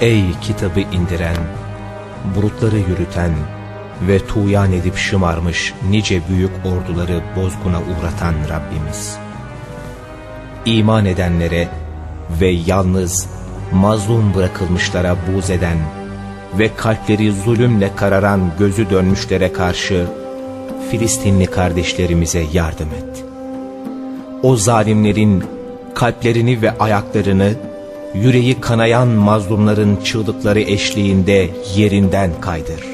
Ey kitabı indiren, bulutları yürüten ve tuğyan edip şımarmış nice büyük orduları bozguna uğratan Rabbimiz. İman edenlere ve yalnız mazlum bırakılmışlara buz eden ve kalpleri zulümle kararan gözü dönmüşlere karşı Filistinli kardeşlerimize yardım et. O zalimlerin kalplerini ve ayaklarını yüreği kanayan mazlumların çığlıkları eşliğinde yerinden kaydır.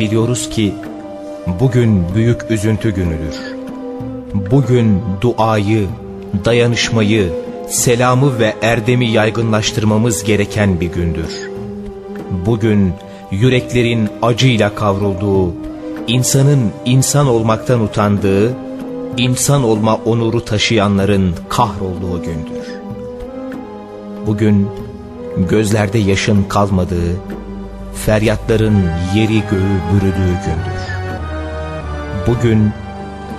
Biliyoruz ki bugün büyük üzüntü günüdür. Bugün duayı, dayanışmayı, selamı ve erdemi yaygınlaştırmamız gereken bir gündür. Bugün yüreklerin acıyla kavrulduğu, insanın insan olmaktan utandığı, insan olma onuru taşıyanların kahrolduğu gündür. Bugün gözlerde yaşın kalmadığı, feryatların yeri göğü bürüdüğü gündür. Bugün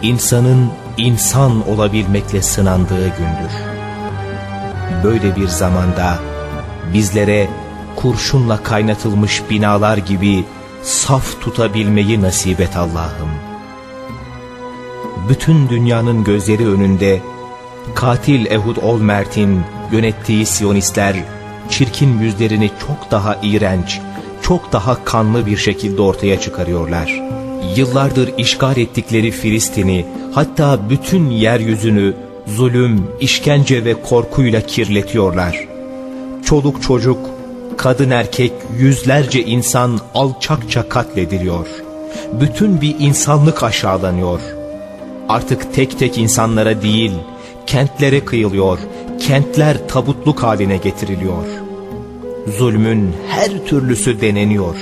insanın insan olabilmekle sınandığı gündür. Böyle bir zamanda bizlere kurşunla kaynatılmış binalar gibi saf tutabilmeyi nasip et Allah'ım. Bütün dünyanın gözleri önünde katil Ehud Olmert'in yönettiği Siyonistler çirkin yüzlerini çok daha iğrenç, çok daha kanlı bir şekilde ortaya çıkarıyorlar. Yıllardır işgal ettikleri Filistin'i hatta bütün yeryüzünü zulüm, işkence ve korkuyla kirletiyorlar. Çoluk çocuk, kadın erkek yüzlerce insan alçakça katlediliyor. Bütün bir insanlık aşağılanıyor. Artık tek tek insanlara değil, kentlere kıyılıyor, kentler tabutluk haline getiriliyor. Zulmün her türlüsü deneniyor.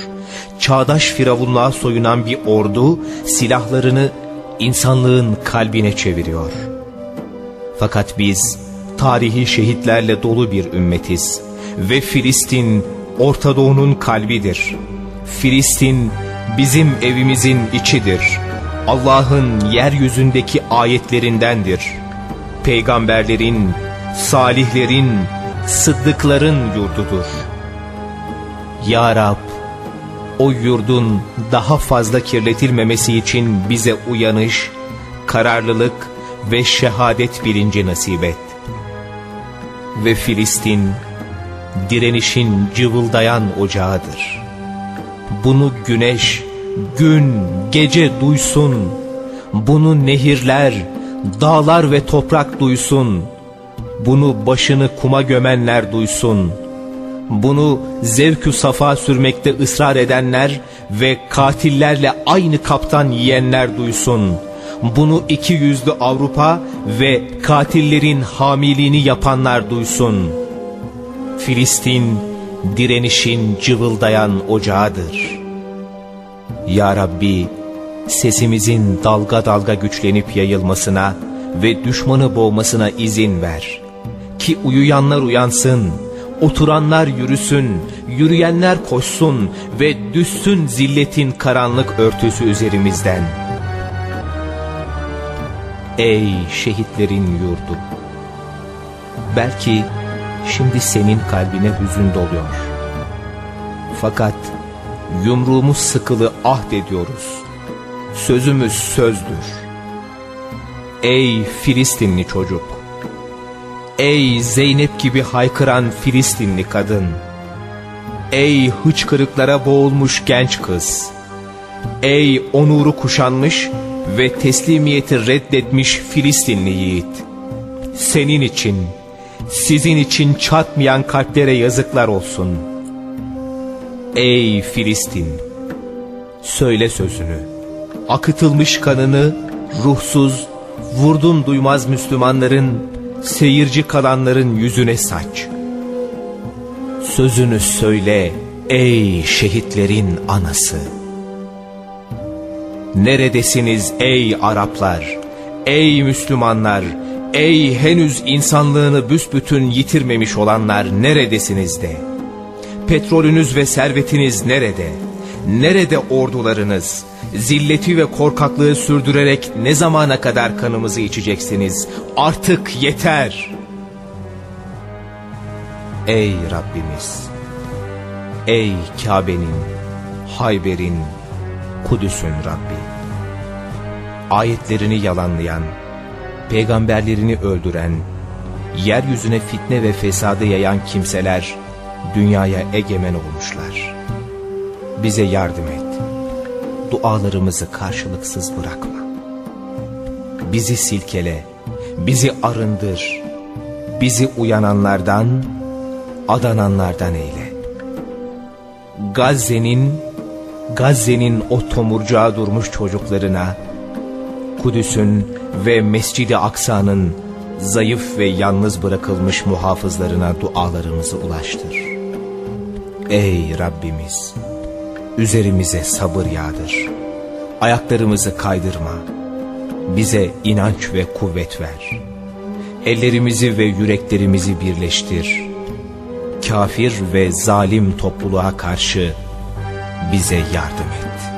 Çağdaş firavunluğa soyunan bir ordu silahlarını insanlığın kalbine çeviriyor. Fakat biz tarihi şehitlerle dolu bir ümmetiz ve Filistin Orta Doğu'nun kalbidir. Filistin bizim evimizin içidir. Allah'ın yeryüzündeki ayetlerindendir. Peygamberlerin, salihlerin, sıddıkların yurdudur. Ya Rab, o yurdun daha fazla kirletilmemesi için bize uyanış, kararlılık ve şehadet bilinci nasip et. Ve Filistin, direnişin cıvıldayan ocağıdır. Bunu güneş, gün, gece duysun. Bunu nehirler, dağlar ve toprak duysun. Bunu başını kuma gömenler duysun. Bunu zevkü safa sürmekte ısrar edenler ve katillerle aynı kaptan yiyenler duysun. Bunu iki yüzlü Avrupa ve katillerin hamiliğini yapanlar duysun.'' Filistin direnişin cıvıldayan ocağıdır. Ya Rabbi sesimizin dalga dalga güçlenip yayılmasına ve düşmanı boğmasına izin ver. Ki uyuyanlar uyansın, oturanlar yürüsün, yürüyenler koşsun ve düşsün zilletin karanlık örtüsü üzerimizden. Ey şehitlerin yurdu! Belki şimdi senin kalbine hüzün doluyor. Fakat yumruğumuz sıkılı ahd ediyoruz. Sözümüz sözdür. Ey Filistinli çocuk! Ey Zeynep gibi haykıran Filistinli kadın! Ey hıçkırıklara boğulmuş genç kız! Ey onuru kuşanmış ve teslimiyeti reddetmiş Filistinli yiğit! Senin için sizin için çatmayan kalplere yazıklar olsun. Ey Filistin! Söyle sözünü. Akıtılmış kanını ruhsuz, vurdum duymaz Müslümanların, seyirci kalanların yüzüne saç. Sözünü söyle ey şehitlerin anası. Neredesiniz ey Araplar, ey Müslümanlar, Ey henüz insanlığını büsbütün yitirmemiş olanlar neredesiniz de? Petrolünüz ve servetiniz nerede? Nerede ordularınız? Zilleti ve korkaklığı sürdürerek ne zamana kadar kanımızı içeceksiniz? Artık yeter! Ey Rabbimiz! Ey Kabe'nin, Hayber'in, Kudüs'ün Rabbi! Ayetlerini yalanlayan, peygamberlerini öldüren, yeryüzüne fitne ve fesadı yayan kimseler dünyaya egemen olmuşlar. Bize yardım et. Dualarımızı karşılıksız bırakma. Bizi silkele, bizi arındır. Bizi uyananlardan, adananlardan eyle. Gazze'nin, Gazze'nin o tomurcağa durmuş çocuklarına, Kudüs'ün ve Mescid-i Aksa'nın zayıf ve yalnız bırakılmış muhafızlarına dualarımızı ulaştır. Ey Rabbimiz! Üzerimize sabır yağdır. Ayaklarımızı kaydırma. Bize inanç ve kuvvet ver. Ellerimizi ve yüreklerimizi birleştir. Kafir ve zalim topluluğa karşı bize yardım et.